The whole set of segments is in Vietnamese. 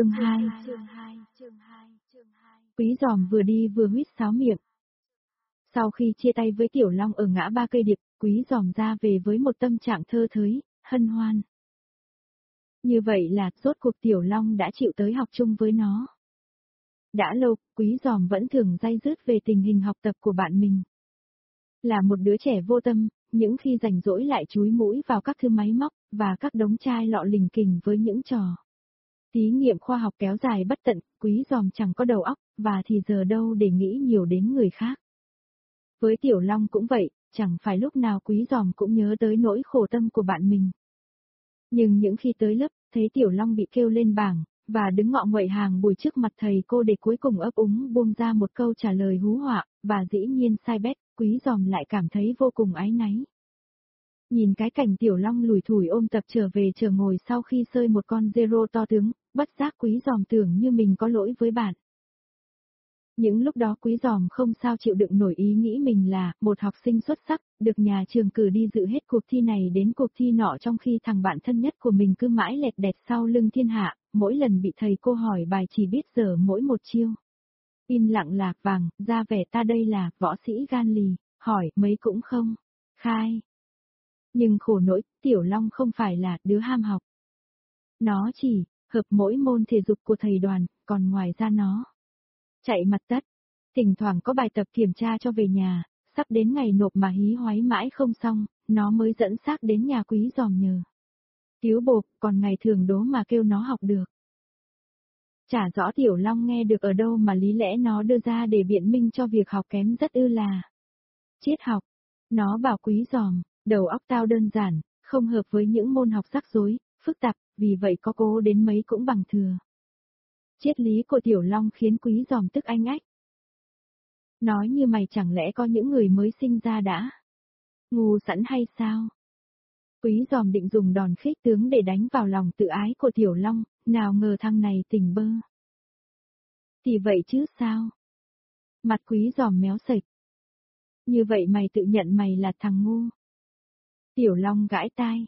Chương 2 Quý giòm vừa đi vừa huýt sáo miệng. Sau khi chia tay với Tiểu Long ở ngã ba cây điệp, quý giòm ra về với một tâm trạng thơ thới, hân hoan. Như vậy là rốt cuộc Tiểu Long đã chịu tới học chung với nó. Đã lâu, quý giòm vẫn thường day dứt về tình hình học tập của bạn mình. Là một đứa trẻ vô tâm, những khi rảnh rỗi lại chúi mũi vào các thư máy móc, và các đống chai lọ lình kình với những trò. Thí nghiệm khoa học kéo dài bất tận, quý giòm chẳng có đầu óc, và thì giờ đâu để nghĩ nhiều đến người khác. Với Tiểu Long cũng vậy, chẳng phải lúc nào quý giòm cũng nhớ tới nỗi khổ tâm của bạn mình. Nhưng những khi tới lớp, thấy Tiểu Long bị kêu lên bảng, và đứng ngọ nguậy hàng bùi trước mặt thầy cô để cuối cùng ấp úng buông ra một câu trả lời hú họa, và dĩ nhiên sai bét, quý giòm lại cảm thấy vô cùng ái náy. Nhìn cái cảnh tiểu long lùi thủi ôm tập trở về chờ ngồi sau khi sơi một con zero to tướng, bất giác quý giòm tưởng như mình có lỗi với bạn. Những lúc đó quý giòm không sao chịu đựng nổi ý nghĩ mình là một học sinh xuất sắc, được nhà trường cử đi dự hết cuộc thi này đến cuộc thi nọ trong khi thằng bạn thân nhất của mình cứ mãi lẹt đẹt sau lưng thiên hạ, mỗi lần bị thầy cô hỏi bài chỉ biết giờ mỗi một chiêu. Im lặng lạc vàng, ra vẻ ta đây là võ sĩ gan lì, hỏi mấy cũng không. Khai. Nhưng khổ nỗi, Tiểu Long không phải là đứa ham học. Nó chỉ, hợp mỗi môn thể dục của thầy đoàn, còn ngoài ra nó. Chạy mặt tất. Thỉnh thoảng có bài tập kiểm tra cho về nhà, sắp đến ngày nộp mà hí hoái mãi không xong, nó mới dẫn xác đến nhà quý giòm nhờ. tiếu bột. còn ngày thường đố mà kêu nó học được. Chả rõ Tiểu Long nghe được ở đâu mà lý lẽ nó đưa ra để biện minh cho việc học kém rất ư là. Triết học. Nó bảo quý giòm, đầu óc tao đơn giản, không hợp với những môn học rắc rối, phức tạp, vì vậy có cố đến mấy cũng bằng thừa. Triết lý của Tiểu Long khiến quý giòm tức anh ách. Nói như mày chẳng lẽ có những người mới sinh ra đã? Ngu sẵn hay sao? Quý giòm định dùng đòn khích tướng để đánh vào lòng tự ái của Tiểu Long, nào ngờ thằng này tỉnh bơ. Thì vậy chứ sao? Mặt quý giòm méo sạch. Như vậy mày tự nhận mày là thằng ngu. Tiểu Long gãi tai.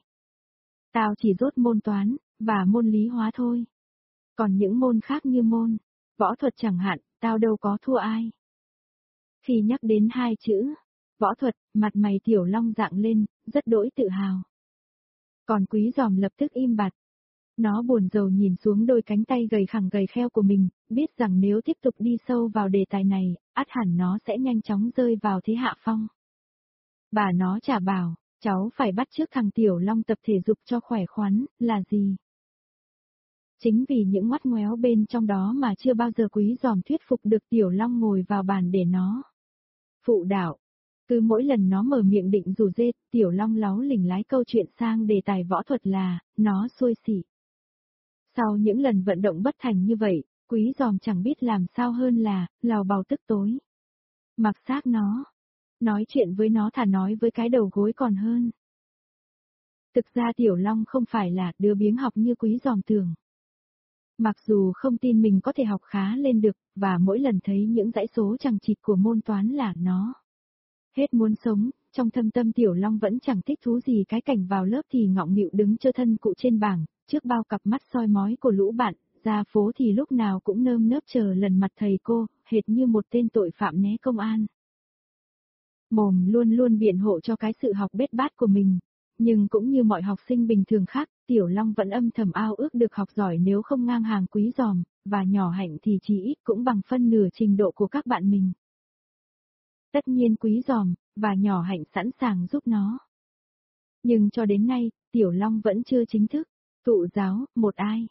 Tao chỉ rốt môn toán, và môn lý hóa thôi. Còn những môn khác như môn, võ thuật chẳng hạn, tao đâu có thua ai. Khi nhắc đến hai chữ, võ thuật, mặt mày Tiểu Long dạng lên, rất đỗi tự hào. Còn quý giòm lập tức im bặt. Nó buồn rầu nhìn xuống đôi cánh tay gầy khẳng gầy kheo của mình, biết rằng nếu tiếp tục đi sâu vào đề tài này, át hẳn nó sẽ nhanh chóng rơi vào thế hạ phong. Bà nó trả bảo, cháu phải bắt trước thằng Tiểu Long tập thể dục cho khỏe khoắn, là gì? Chính vì những mắt ngoéo bên trong đó mà chưa bao giờ quý giòm thuyết phục được Tiểu Long ngồi vào bàn để nó. Phụ đạo, cứ mỗi lần nó mở miệng định rủ dê, tiểu long láo lỉnh lái câu chuyện sang đề tài võ thuật là, nó xuôi xỉ. Sau những lần vận động bất thành như vậy, quý giòm chẳng biết làm sao hơn là, lào bào tức tối. Mặc xác nó. Nói chuyện với nó thà nói với cái đầu gối còn hơn. Thực ra Tiểu Long không phải là đứa biếng học như quý giòm tưởng. Mặc dù không tin mình có thể học khá lên được, và mỗi lần thấy những dãy số chẳng chịt của môn toán là nó. Hết muốn sống, trong thâm tâm Tiểu Long vẫn chẳng thích thú gì cái cảnh vào lớp thì ngọng nghịu đứng cho thân cụ trên bảng, trước bao cặp mắt soi mói của lũ bạn, ra phố thì lúc nào cũng nơm nớp chờ lần mặt thầy cô, hệt như một tên tội phạm né công an. Mồm luôn luôn biện hộ cho cái sự học bết bát của mình, nhưng cũng như mọi học sinh bình thường khác, Tiểu Long vẫn âm thầm ao ước được học giỏi nếu không ngang hàng quý giòm, và nhỏ hạnh thì chỉ ít cũng bằng phân nửa trình độ của các bạn mình. Tất nhiên quý giòm, và nhỏ hạnh sẵn sàng giúp nó. Nhưng cho đến nay, Tiểu Long vẫn chưa chính thức, tụ giáo, một ai.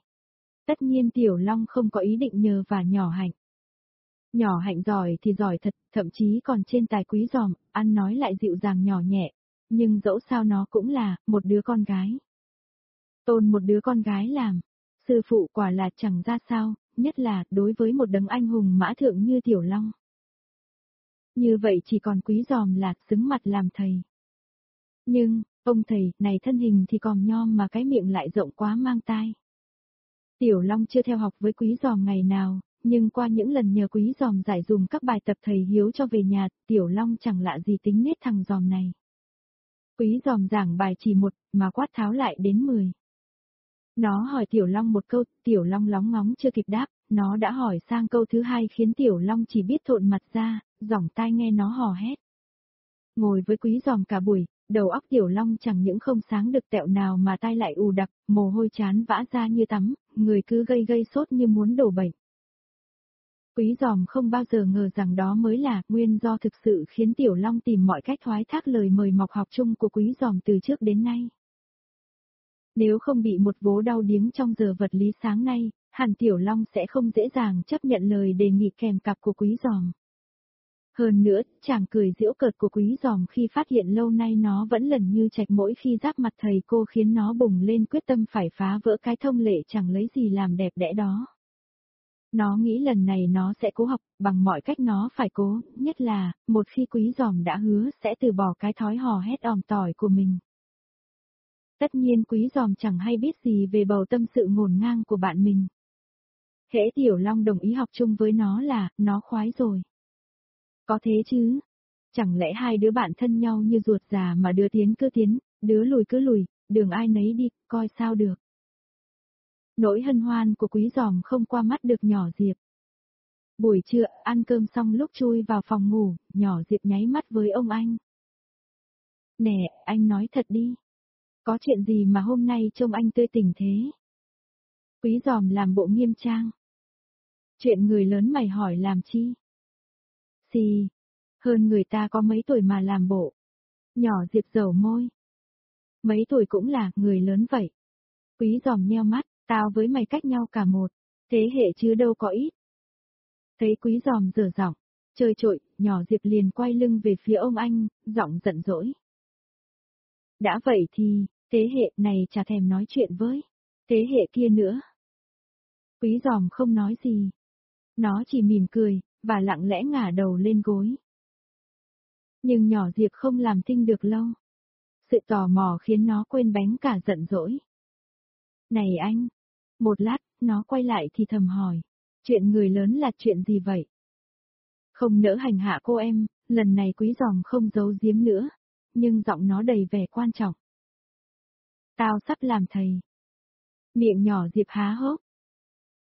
Tất nhiên Tiểu Long không có ý định nhờ và nhỏ hạnh. Nhỏ hạnh giỏi thì giỏi thật, thậm chí còn trên tài quý giòm, ăn nói lại dịu dàng nhỏ nhẹ, nhưng dẫu sao nó cũng là một đứa con gái. Tôn một đứa con gái làm, sư phụ quả là chẳng ra sao, nhất là đối với một đấng anh hùng mã thượng như Tiểu Long. Như vậy chỉ còn quý giòm là xứng mặt làm thầy. Nhưng, ông thầy, này thân hình thì còn nhom mà cái miệng lại rộng quá mang tai. Tiểu Long chưa theo học với quý giòm ngày nào, nhưng qua những lần nhờ quý giòm giải dùng các bài tập thầy hiếu cho về nhà, Tiểu Long chẳng lạ gì tính nết thằng giòm này. Quý giòm giảng bài chỉ một, mà quát tháo lại đến mười. Nó hỏi Tiểu Long một câu, Tiểu Long lóng ngóng chưa kịp đáp, nó đã hỏi sang câu thứ hai khiến Tiểu Long chỉ biết thộn mặt ra, giỏng tai nghe nó hò hét. Ngồi với quý giòm cả buổi, đầu óc Tiểu Long chẳng những không sáng được tẹo nào mà tai lại ù đặc, mồ hôi chán vã ra như tắm, người cứ gây gây sốt như muốn đổ bệnh. Quý giòm không bao giờ ngờ rằng đó mới là nguyên do thực sự khiến Tiểu Long tìm mọi cách thoái thác lời mời mọc học chung của quý giòm từ trước đến nay. Nếu không bị một vố đau điếng trong giờ vật lý sáng nay, Hàn Tiểu Long sẽ không dễ dàng chấp nhận lời đề nghị kèm cặp của quý giòm. Hơn nữa, chàng cười giễu cợt của quý giòm khi phát hiện lâu nay nó vẫn lần như trạch mỗi khi giáp mặt thầy cô khiến nó bùng lên quyết tâm phải phá vỡ cái thông lệ chẳng lấy gì làm đẹp đẽ đó. Nó nghĩ lần này nó sẽ cố học, bằng mọi cách nó phải cố, nhất là, một khi quý giòm đã hứa sẽ từ bỏ cái thói hò hét ỏm tỏi của mình. Tất nhiên quý giòm chẳng hay biết gì về bầu tâm sự ngổn ngang của bạn mình. Hễ Tiểu Long đồng ý học chung với nó là, nó khoái rồi. Có thế chứ? Chẳng lẽ hai đứa bạn thân nhau như ruột già mà đứa tiến cứ tiến, đứa lùi cứ lùi, đường ai nấy đi, coi sao được. Nỗi hân hoan của quý giòm không qua mắt được nhỏ Diệp. Buổi trưa, ăn cơm xong lúc chui vào phòng ngủ, nhỏ Diệp nháy mắt với ông anh. Nè, anh nói thật đi. Có chuyện gì mà hôm nay trông anh tươi tỉnh thế? Quý giòm làm bộ nghiêm trang. Chuyện người lớn mày hỏi làm chi? Xì, hơn người ta có mấy tuổi mà làm bộ. Nhỏ Diệp dầu môi. Mấy tuổi cũng là người lớn vậy. Quý giòm nheo mắt, tao với mày cách nhau cả một, thế hệ chứ đâu có ít. Thấy quý giòm dở giọng, chơi trội, nhỏ Diệp liền quay lưng về phía ông anh, giọng giận dỗi. Đã vậy thì, thế hệ này chả thèm nói chuyện với, thế hệ kia nữa. Quý giòm không nói gì. Nó chỉ mỉm cười, và lặng lẽ ngả đầu lên gối. Nhưng nhỏ Diệp không làm thinh được lâu. Sự tò mò khiến nó quên bánh cả giận dỗi. Này anh! Một lát, nó quay lại thì thầm hỏi. Chuyện người lớn là chuyện gì vậy? Không nỡ hành hạ cô em, lần này quý giòm không giấu giếm nữa, nhưng giọng nó đầy vẻ quan trọng. Tao sắp làm thầy. Miệng nhỏ Diệp há hốc.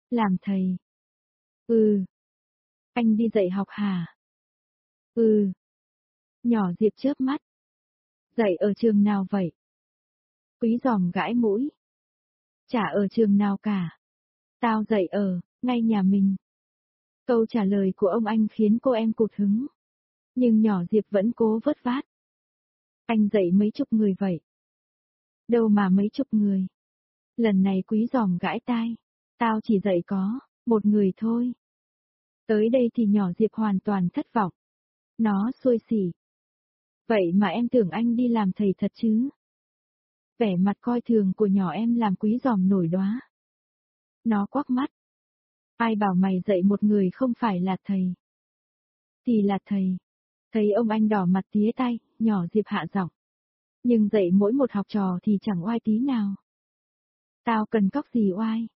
Làm thầy. Ừ. Anh đi dạy học hả? Ừ. Nhỏ Diệp chớp mắt. Dạy ở trường nào vậy? Quý giòm gãi mũi. Chả ở trường nào cả. Tao dạy ở, ngay nhà mình. Câu trả lời của ông anh khiến cô em cụt hứng. Nhưng nhỏ Diệp vẫn cố vớt vát. Anh dạy mấy chục người vậy. Đâu mà mấy chục người. Lần này quý giòm gãi tai. Tao chỉ dạy có, một người thôi. Tới đây thì nhỏ Diệp hoàn toàn thất vọng. Nó xuôi xỉ. Vậy mà em tưởng anh đi làm thầy thật chứ? Vẻ mặt coi thường của nhỏ em làm quý giòm nổi đóa. Nó quắc mắt. Ai bảo mày dạy một người không phải là thầy? Thì là thầy. Thấy ông anh đỏ mặt tía tay, nhỏ Diệp hạ giọng. Nhưng dạy mỗi một học trò thì chẳng oai tí nào. Tao cần cóc gì oai?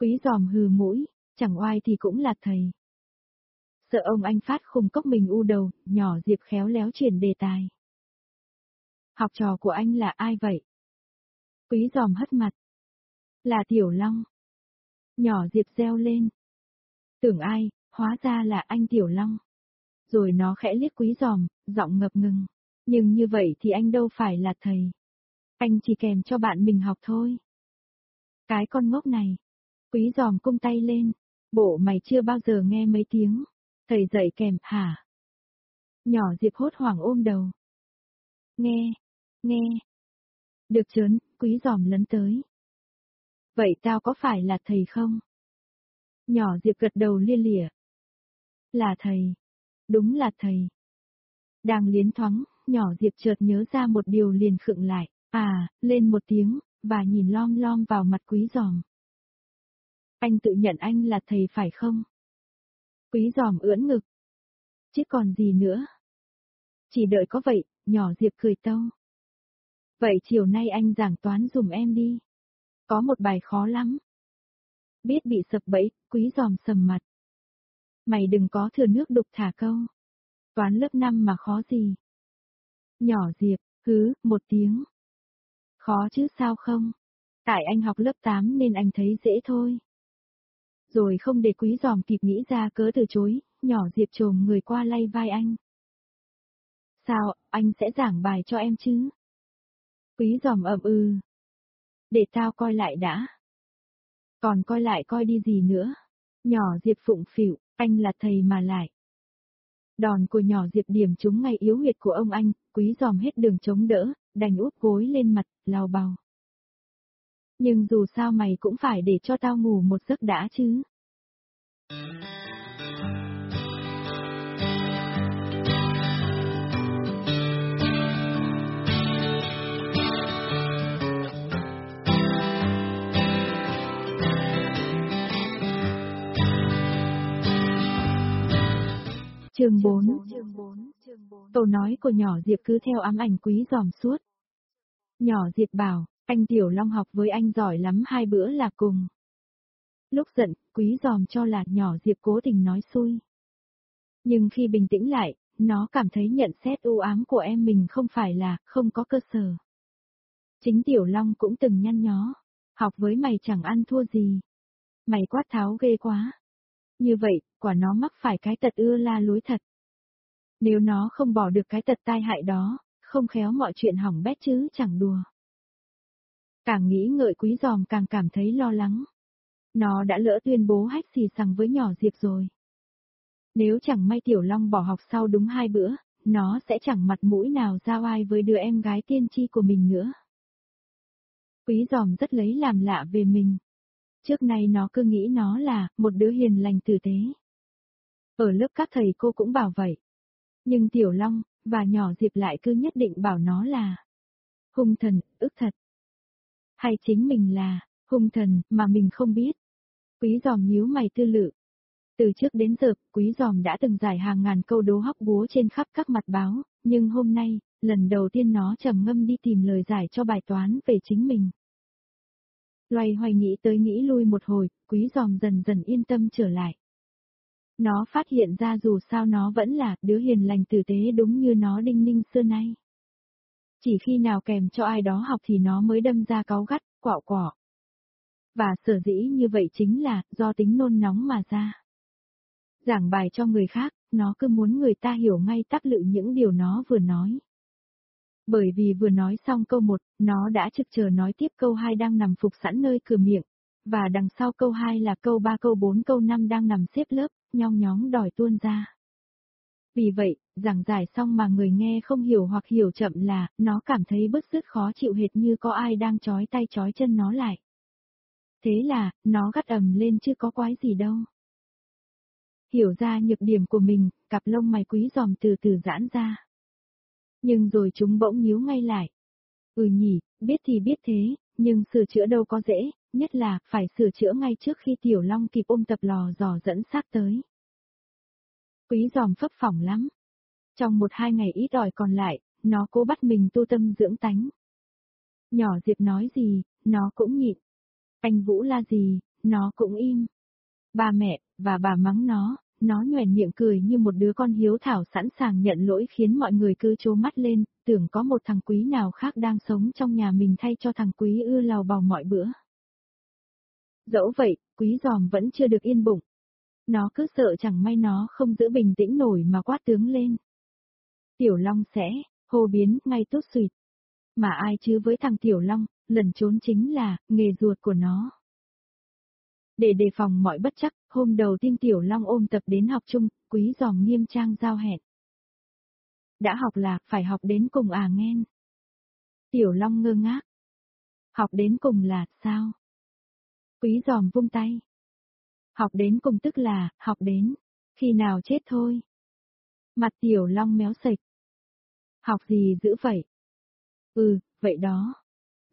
Quý giòm hừ mũi, chẳng oai thì cũng là thầy. Sợ ông anh phát khùng cốc mình u đầu, nhỏ Diệp khéo léo chuyển đề tài. Học trò của anh là ai vậy? Quý giòm hất mặt. Là Tiểu Long. Nhỏ Diệp reo lên. Tưởng ai, hóa ra là anh Tiểu Long. Rồi nó khẽ liếc quý giòm, giọng ngập ngừng. Nhưng như vậy thì anh đâu phải là thầy. Anh chỉ kèm cho bạn mình học thôi. Cái con ngốc này. Quý giòm cung tay lên. Bộ mày chưa bao giờ nghe mấy tiếng. Thầy dạy kèm hả? Nhỏ Diệp hốt hoảng ôm đầu. Nghe, nghe. Được chớn, quý giòm lấn tới. Vậy tao có phải là thầy không? Nhỏ Diệp gật đầu lia lịa. Là thầy. Đúng là thầy. Đang liến thoáng, nhỏ Diệp chợt nhớ ra một điều liền khựng lại. À, lên một tiếng, và nhìn lom lom vào mặt quý giòm. Anh tự nhận anh là thầy phải không? Quý giòm ưỡn ngực. Chứ còn gì nữa? Chỉ đợi có vậy, nhỏ Diệp cười tâu. Vậy chiều nay anh giảng toán dùm em đi. Có một bài khó lắm. Biết bị sập bẫy, quý giòm sầm mặt. Mày đừng có thừa nước đục thả câu. Toán lớp 5 mà khó gì. Nhỏ Diệp, hứ, một tiếng. Khó chứ sao không? Tại anh học lớp 8 nên anh thấy dễ thôi. Rồi không để quý giòm kịp nghĩ ra cớ từ chối, nhỏ Diệp trồm người qua lay vai anh. Sao, anh sẽ giảng bài cho em chứ? Quý giòm ậm ư. Để tao coi lại đã. Còn coi lại coi đi gì nữa. Nhỏ Diệp phụng phịu, anh là thầy mà lại. Đòn của nhỏ Diệp điểm trúng ngay yếu huyệt của ông anh, quý giòm hết đường chống đỡ, đành úp gối lên mặt, lau bào. Nhưng dù sao mày cũng phải để cho tao ngủ một giấc đã chứ. Chương 4 Câu nói của nhỏ Diệp cứ theo ám ảnh quý giòm suốt. Nhỏ Diệp bảo, anh Tiểu Long học với anh giỏi lắm hai bữa là cùng. Lúc giận, quý giòm cho là nhỏ Diệp cố tình nói xui. Nhưng khi bình tĩnh lại, nó cảm thấy nhận xét u ám của em mình không phải là không có cơ sở. Chính Tiểu Long cũng từng nhăn nhó, học với mày chẳng ăn thua gì. Mày quát tháo ghê quá. Như vậy, quả nó mắc phải cái tật ưa la lối thật. Nếu nó không bỏ được cái tật tai hại đó, không khéo mọi chuyện hỏng bét chứ chẳng đùa. Càng nghĩ ngợi quý giòm càng cảm thấy lo lắng. Nó đã lỡ tuyên bố hách xì sằng với nhỏ Diệp rồi. Nếu chẳng may Tiểu Long bỏ học sau đúng hai bữa, nó sẽ chẳng mặt mũi nào giao ai với đứa em gái tiên tri của mình nữa. Quý giòm rất lấy làm lạ về mình. Trước nay nó cứ nghĩ nó là một đứa hiền lành tử tế. Ở lớp các thầy cô cũng bảo vậy. Nhưng Tiểu Long, và nhỏ Diệp lại cứ nhất định bảo nó là hung thần, ức thật. Hay chính mình là hung thần mà mình không biết. Quý giòm nhíu mày tư lự. Từ trước đến giờ, quý giòm đã từng giải hàng ngàn câu đố hóc búa trên khắp các mặt báo, nhưng hôm nay, lần đầu tiên nó trầm ngâm đi tìm lời giải cho bài toán về chính mình. Loay hoay nghĩ tới nghĩ lui một hồi, quý giòm dần dần yên tâm trở lại. Nó phát hiện ra dù sao nó vẫn là đứa hiền lành tử tế đúng như nó đinh ninh xưa nay. Chỉ khi nào kèm cho ai đó học thì nó mới đâm ra cáu gắt, quạo quỏ. Và sở dĩ như vậy chính là do tính nôn nóng mà ra. Giảng bài cho người khác, nó cứ muốn người ta hiểu ngay tắc lự những điều nó vừa nói. Bởi vì vừa nói xong câu 1, nó đã trực chờ nói tiếp câu 2 đang nằm phục sẵn nơi cửa miệng, và đằng sau câu 2 là câu 3 câu 4 câu 5 đang nằm xếp lớp, nhong nhóng đòi tuôn ra. Vì vậy, giảng giải xong mà người nghe không hiểu hoặc hiểu chậm là, nó cảm thấy bứt rứt khó chịu hệt như có ai đang chói tay chói chân nó lại. Thế là, nó gắt ầm lên chứ có quái gì đâu. Hiểu ra nhược điểm của mình, cặp lông mày quý giòm từ từ giãn ra. Nhưng rồi chúng bỗng nhíu ngay lại. Ừ nhỉ, biết thì biết thế, nhưng sửa chữa đâu có dễ, nhất là phải sửa chữa ngay trước khi Tiểu Long kịp ôm tập lò dò dẫn xác tới. Quý giòm phấp phỏng lắm. Trong một hai ngày ít ỏi còn lại, nó cố bắt mình tu tâm dưỡng tánh. Nhỏ Diệp nói gì, nó cũng nhịn. Anh Vũ la gì, nó cũng im. Ba mẹ, và bà mắng nó, nó nhoèn miệng cười như một đứa con hiếu thảo sẵn sàng nhận lỗi khiến mọi người cứ chố mắt lên, tưởng có một thằng quý nào khác đang sống trong nhà mình thay cho thằng quý ưa lào bào mọi bữa. Dẫu vậy, quý giòm vẫn chưa được yên bụng. Nó cứ sợ chẳng may nó không giữ bình tĩnh nổi mà quát tướng lên. Tiểu Long sẽ, hô biến, ngay tốt suyệt. Mà ai chứ với thằng Tiểu Long, lần trốn chính là, nghề ruột của nó. Để đề phòng mọi bất chắc, hôm đầu tiên Tiểu Long ôm tập đến học chung, quý giòm nghiêm trang giao hẹn. Đã học là, phải học đến cùng à nghen. Tiểu Long ngơ ngác. Học đến cùng là, sao? Quý giòm vung tay. Học đến cùng tức là, học đến, khi nào chết thôi. Mặt Tiểu Long méo sạch. Học gì dữ vậy? Ừ, vậy đó.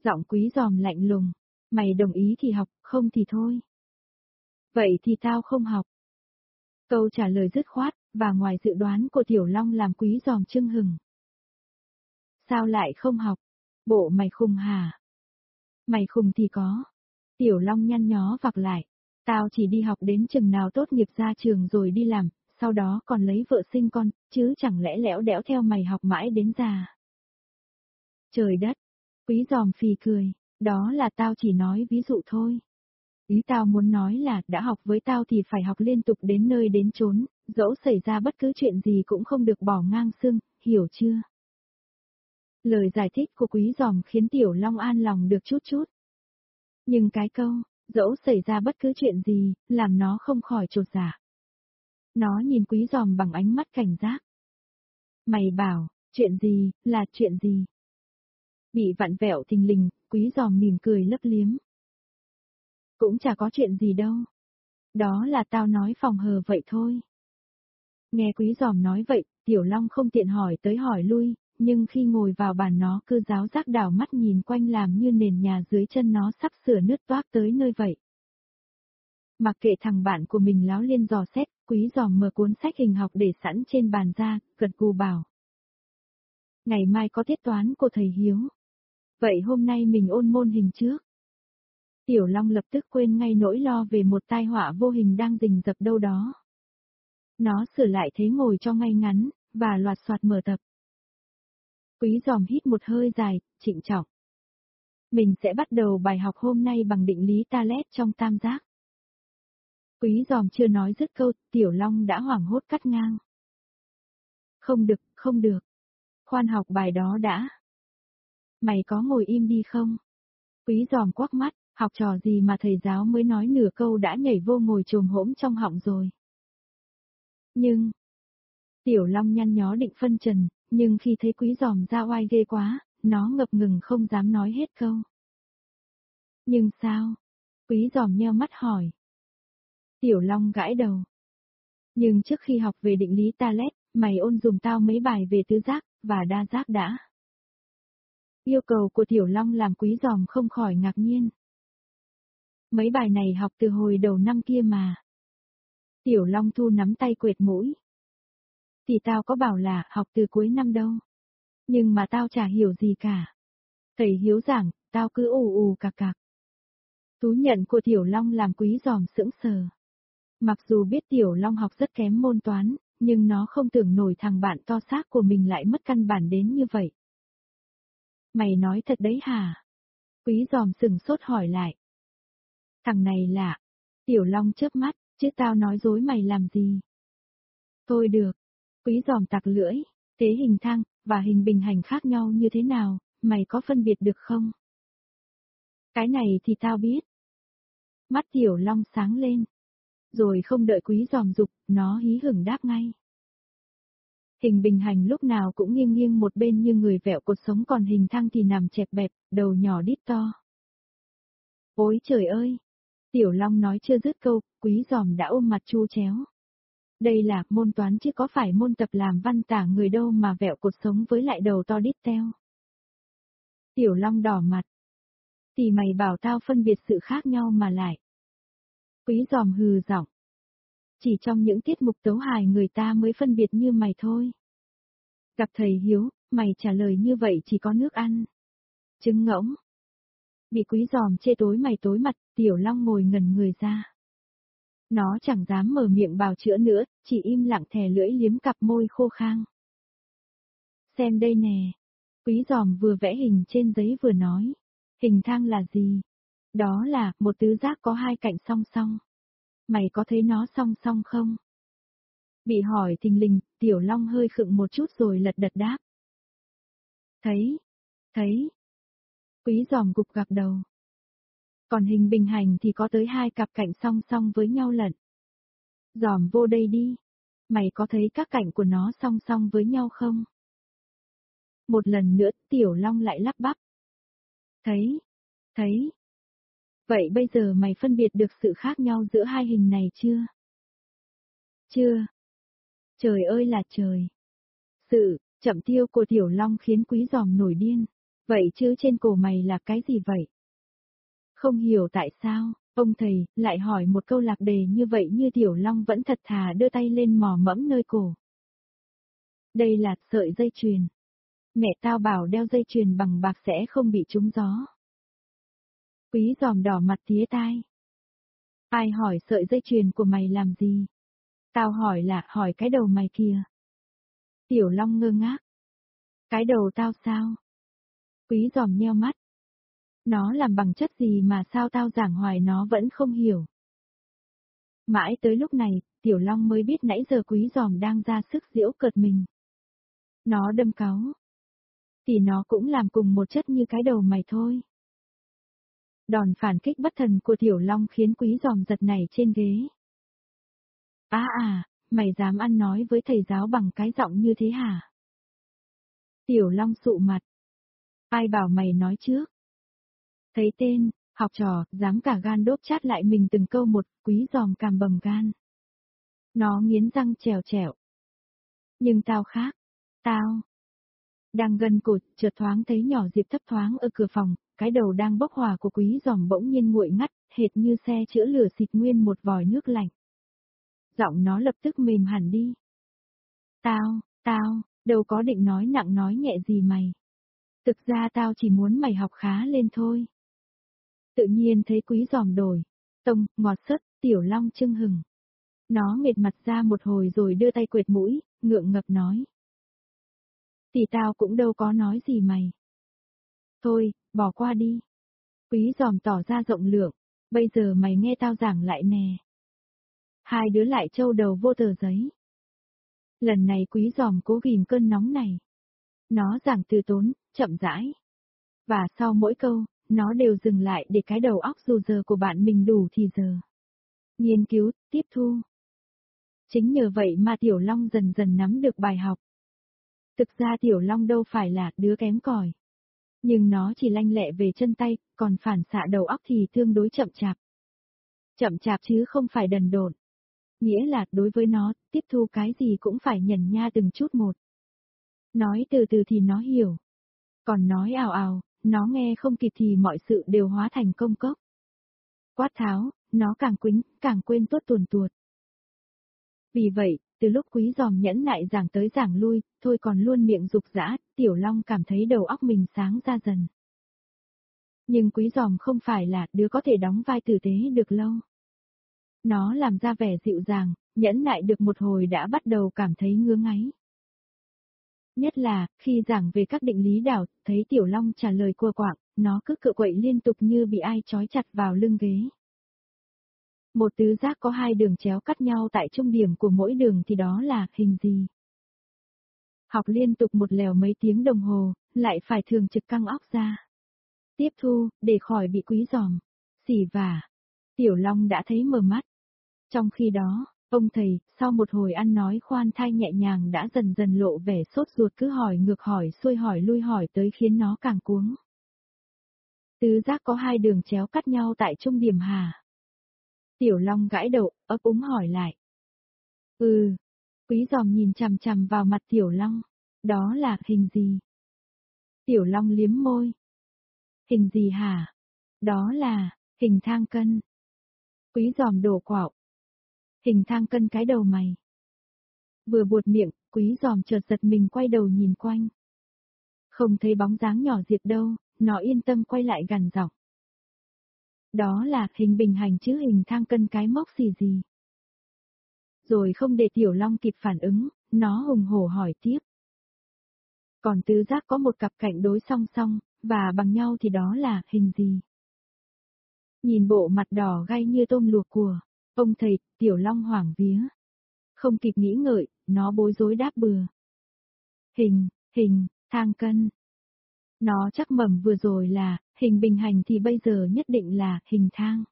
Giọng quý giòm lạnh lùng. Mày đồng ý thì học, không thì thôi. Vậy thì tao không học. Câu trả lời dứt khoát, và ngoài dự đoán của Tiểu Long làm quý giòm trưng hừng. Sao lại không học? Bộ mày khùng hả? Mày khùng thì có. Tiểu Long nhăn nhó vặc lại. Tao chỉ đi học đến chừng nào tốt nghiệp ra trường rồi đi làm, sau đó còn lấy vợ sinh con, chứ chẳng lẽ lẽo đẽo theo mày học mãi đến già. Trời đất! Quý giòm phì cười, Đó là tao chỉ nói ví dụ thôi. Ý tao muốn nói là đã học với tao thì phải học liên tục đến nơi đến chốn, dẫu xảy ra bất cứ chuyện gì cũng không được bỏ ngang xương, hiểu chưa? Lời giải thích của quý giòm khiến Tiểu Long an lòng được chút chút. Nhưng cái câu, dẫu xảy ra bất cứ chuyện gì, làm nó không khỏi trột dạ. Nó nhìn quý giòm bằng ánh mắt cảnh giác. Mày bảo, chuyện gì, là chuyện gì? Bị vặn vẹo thình lình, quý giòm mỉm cười lấp liếm. Cũng chả có chuyện gì đâu. Đó là tao nói phòng hờ vậy thôi. Nghe quý giòm nói vậy, Tiểu Long không tiện hỏi tới hỏi lui, nhưng khi ngồi vào bàn nó cứ giáo giác đảo mắt nhìn quanh làm như nền nhà dưới chân nó sắp sửa nứt toác tới nơi vậy. Mặc kệ thằng bạn của mình láo liên dò xét, quý giòm mở cuốn sách hình học để sẵn trên bàn ra, gật gù bảo. Ngày mai có tiết toán của thầy Hiếu. Vậy hôm nay mình ôn môn hình trước. Tiểu Long lập tức quên ngay nỗi lo về một tai họa vô hình đang rình rập đâu đó. Nó sửa lại thế ngồi cho ngay ngắn, và loạt soạt mở tập. Quý giòm hít một hơi dài, trịnh trọng. Mình sẽ bắt đầu bài học hôm nay bằng định lý Talet trong tam giác. Quý giòm chưa nói dứt câu, Tiểu Long đã hoảng hốt cắt ngang. Không được, không được. Khoan học bài đó đã. Mày có ngồi im đi không? Quý giòm quắc mắt, học trò gì mà thầy giáo mới nói nửa câu đã nhảy vô ngồi trồm hỗn trong họng rồi. Nhưng, Tiểu Long nhăn nhó định phân trần, nhưng khi thấy quý giòm ra oai ghê quá, nó ngập ngừng không dám nói hết câu. Nhưng sao? Quý giòm nheo mắt hỏi. Tiểu Long gãi đầu. Nhưng trước khi học về định lý Talet, mày ôn dùng tao mấy bài về tứ giác, và đa giác đã. Yêu cầu của Tiểu Long làm quý giòm không khỏi ngạc nhiên. Mấy bài này học từ hồi đầu năm kia mà. Tiểu Long Thu nắm tay quệt mũi. Thì tao có bảo là học từ cuối năm đâu. Nhưng mà tao chả hiểu gì cả. Thầy hiếu giảng, tao cứ ù ù cạc cạc. Tú nhận của Tiểu Long làm quý giòm sững sờ. Mặc dù biết Tiểu Long học rất kém môn toán, nhưng nó không tưởng nổi thằng bạn to xác của mình lại mất căn bản đến như vậy. Mày nói thật đấy hả? Quý giòm sừng sốt hỏi lại. Thằng này lạ. Tiểu Long chớp mắt, chứ tao nói dối mày làm gì? Thôi được. Quý giòm tặc lưỡi, thế hình thang, và hình bình hành khác nhau như thế nào, mày có phân biệt được không? Cái này thì tao biết. Mắt Tiểu Long sáng lên. Rồi không đợi quý giòm dục, nó hí hửng đáp ngay. Hình bình hành lúc nào cũng nghiêng nghiêng một bên như người vẹo cột sống còn hình thang thì nằm chẹp bẹp, đầu nhỏ đít to. Ôi trời ơi! Tiểu Long nói chưa dứt câu, quý giòm đã ôm mặt chu chéo. Đây là môn toán chứ có phải môn tập làm văn tả người đâu mà vẹo cột sống với lại đầu to đít teo. Tiểu Long đỏ mặt. Thì mày bảo tao phân biệt sự khác nhau mà lại. Quý giòm hừ giọng. Chỉ trong những tiết mục tấu hài người ta mới phân biệt như mày thôi. Gặp thầy Hiếu, mày trả lời như vậy chỉ có nước ăn. Trứng ngỗng. Bị quý giòm chê tối mày tối mặt, tiểu long ngồi ngần người ra. Nó chẳng dám mở miệng bào chữa nữa, chỉ im lặng thè lưỡi liếm cặp môi khô khang. Xem đây nè. Quý giòm vừa vẽ hình trên giấy vừa nói. Hình thang là gì? Đó là một tứ giác có hai cạnh song song. Mày có thấy nó song song không? Bị hỏi thình lình, tiểu long hơi khựng một chút rồi lật đật đáp. Thấy, thấy. Quý giòm gục gặp đầu. Còn hình bình hành thì có tới hai cặp cạnh song song với nhau lận. Giòm vô đây đi. Mày có thấy các cạnh của nó song song với nhau không? Một lần nữa, tiểu long lại lắp bắp. Thấy, thấy, Vậy bây giờ mày phân biệt được sự khác nhau giữa hai hình này chưa? Chưa. Trời ơi là trời. Sự, chậm tiêu của tiểu long khiến quý giòm nổi điên. Vậy chứ trên cổ mày là cái gì vậy? Không hiểu tại sao, ông thầy lại hỏi một câu lạc đề như vậy như tiểu long vẫn thật thà đưa tay lên mò mẫm nơi cổ. Đây là sợi dây chuyền. Mẹ tao bảo đeo dây chuyền bằng bạc sẽ không bị trúng gió. Quý giòm đỏ mặt tía tai. Ai hỏi sợi dây chuyền của mày làm gì? Tao hỏi là hỏi cái đầu mày kìa. Tiểu Long ngơ ngác. Cái đầu tao sao? Quý giòm nheo mắt. Nó làm bằng chất gì mà sao tao giảng hoài nó vẫn không hiểu. Mãi tới lúc này, Tiểu Long mới biết nãy giờ quý giòm đang ra sức diễu cợt mình. Nó đâm cáu. Thì nó cũng làm cùng một chất như cái đầu mày thôi. Đòn phản kích bất thần của Tiểu Long khiến quý giòm giật này trên ghế. À à, mày dám ăn nói với thầy giáo bằng cái giọng như thế hả? Tiểu Long sụ mặt. Ai bảo mày nói trước? Thấy tên, học trò, dám cả gan đốt chát lại mình từng câu một, quý giòm càm bầm gan. Nó nghiến răng trèo trèo. Nhưng tao khác. Tao. Đang gần cột, chợt thoáng thấy nhỏ Diệp thấp thoáng ở cửa phòng, cái đầu đang bốc hỏa của quý giòm bỗng nhiên nguội ngắt, hệt như xe chữa lửa xịt nguyên một vòi nước lạnh. Giọng nó lập tức mềm hẳn đi. Tao, tao, đâu có định nói nặng nói nhẹ gì mày. Thực ra tao chỉ muốn mày học khá lên thôi. Tự nhiên thấy quý giòm đổi. Tông, ngọt sất, tiểu long trưng hừng. Nó nghệt mặt ra một hồi rồi đưa tay quệt mũi, ngượng ngập nói. Thì tao cũng đâu có nói gì mày. Thôi, bỏ qua đi. Quý giòm tỏ ra rộng lượng, bây giờ mày nghe tao giảng lại nè. Hai đứa lại trâu đầu vô tờ giấy. Lần này quý giòm cố ghim cơn nóng này. Nó giảng từ tốn, chậm rãi. Và sau mỗi câu, nó đều dừng lại để cái đầu óc dù giờ của bạn mình đủ thì giờ. Nghiên cứu, tiếp thu. Chính nhờ vậy mà Tiểu Long dần dần nắm được bài học. Thực ra Tiểu Long đâu phải là đứa kém cỏi. Nhưng nó chỉ lanh lẹ về chân tay, còn phản xạ đầu óc thì tương đối chậm chạp. Chậm chạp chứ không phải đần độn. Nghĩa là đối với nó, tiếp thu cái gì cũng phải nhẩn nha từng chút một. Nói từ từ thì nó hiểu. Còn nói ào ào, nó nghe không kịp thì mọi sự đều hóa thành công cốc. Quát tháo, nó càng quính, càng quên tốt tuồn tuột. Vì vậy, từ lúc quý giòm nhẫn nại giảng tới giảng lui, thôi còn luôn miệng dục dã, tiểu long cảm thấy đầu óc mình sáng ra dần. Nhưng quý giòm không phải là đứa có thể đóng vai tử tế được lâu. Nó làm ra vẻ dịu dàng, nhẫn nại được một hồi đã bắt đầu cảm thấy ngứa ngáy. Nhất là, khi giảng về các định lý đảo, thấy Tiểu Long trả lời cua quạng, nó cứ cựa quậy liên tục như bị ai trói chặt vào lưng ghế. Một tứ giác có hai đường chéo cắt nhau tại trung điểm của mỗi đường thì đó là hình gì? Học liên tục một lèo mấy tiếng đồng hồ, lại phải thường trực căng óc ra. Tiếp thu, để khỏi bị quý giòm, xỉ vả. Tiểu Long đã thấy mờ mắt. Trong khi đó, ông thầy, sau một hồi ăn nói khoan thai nhẹ nhàng đã dần dần lộ vẻ sốt ruột cứ hỏi ngược hỏi xuôi hỏi lui hỏi tới khiến nó càng cuống. Tứ giác có hai đường chéo cắt nhau tại trung điểm hà. Tiểu Long gãi đầu, ấp úng hỏi lại. Ừ. Quý giòm nhìn chằm chằm vào mặt Tiểu Long. Đó là hình gì? Tiểu Long liếm môi. Hình gì hả? Đó là, hình thang cân. Quý giòm đổ quạo. Hình thang cân cái đầu mày. Vừa buột miệng, quý giòm chợt giật mình quay đầu nhìn quanh. Không thấy bóng dáng nhỏ Diệp đâu, nó yên tâm quay lại gần dọc Đó là hình bình hành chứ hình thang cân cái mốc gì gì. Rồi không để Tiểu Long kịp phản ứng, nó hùng hổ hỏi tiếp. Còn tứ giác có một cặp cạnh đối song song, và bằng nhau thì đó là hình gì? Nhìn bộ mặt đỏ gay như tôm luộc của, ông thầy, Tiểu Long hoảng vía. Không kịp nghĩ ngợi, nó bối rối đáp bừa. Hình, hình, thang cân. Nó chắc mầm vừa rồi là, hình bình hành thì bây giờ nhất định là hình thang.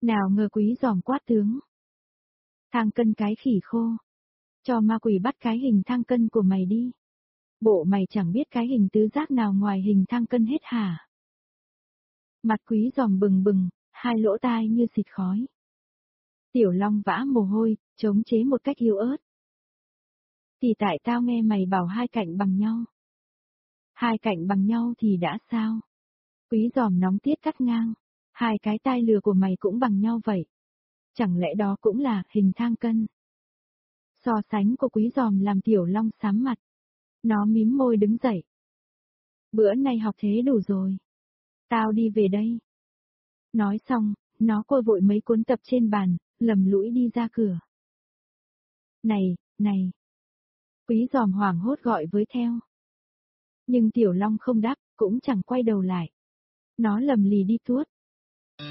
Nào ngờ quý giòm quát tướng. Thang cân cái khỉ khô. Cho ma quỷ bắt cái hình thang cân của mày đi. Bộ mày chẳng biết cái hình tứ giác nào ngoài hình thang cân hết hả? Mặt quý giòm bừng bừng, hai lỗ tai như xịt khói. Tiểu Long vã mồ hôi, chống chế một cách yếu ớt. Thì tại tao nghe mày bảo hai cạnh bằng nhau. Hai cạnh bằng nhau thì đã sao? Quý giòm nóng tiết cắt ngang. Hai cái tai lừa của mày cũng bằng nhau vậy. Chẳng lẽ đó cũng là hình thang cân? So sánh của quý giòm làm tiểu long sám mặt. Nó mím môi đứng dậy. Bữa nay học thế đủ rồi. Tao đi về đây. Nói xong, nó côi vội mấy cuốn tập trên bàn, lầm lũi đi ra cửa. Này, này. Quý giòm hoảng hốt gọi với theo. Nhưng Tiểu Long không đáp, cũng chẳng quay đầu lại. Nó lầm lì đi tuốt.